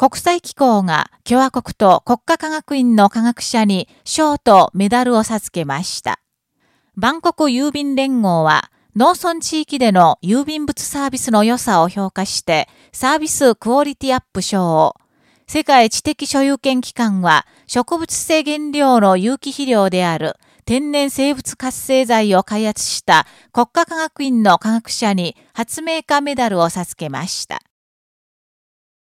国際機構が共和国と国家科学院の科学者に賞とメダルを授けました。バンコク郵便連合は、農村地域での郵便物サービスの良さを評価して、サービスクオリティアップ賞を、世界知的所有権機関は植物性原料の有機肥料である天然生物活性剤を開発した国家科学院の科学者に発明家メダルを授けました。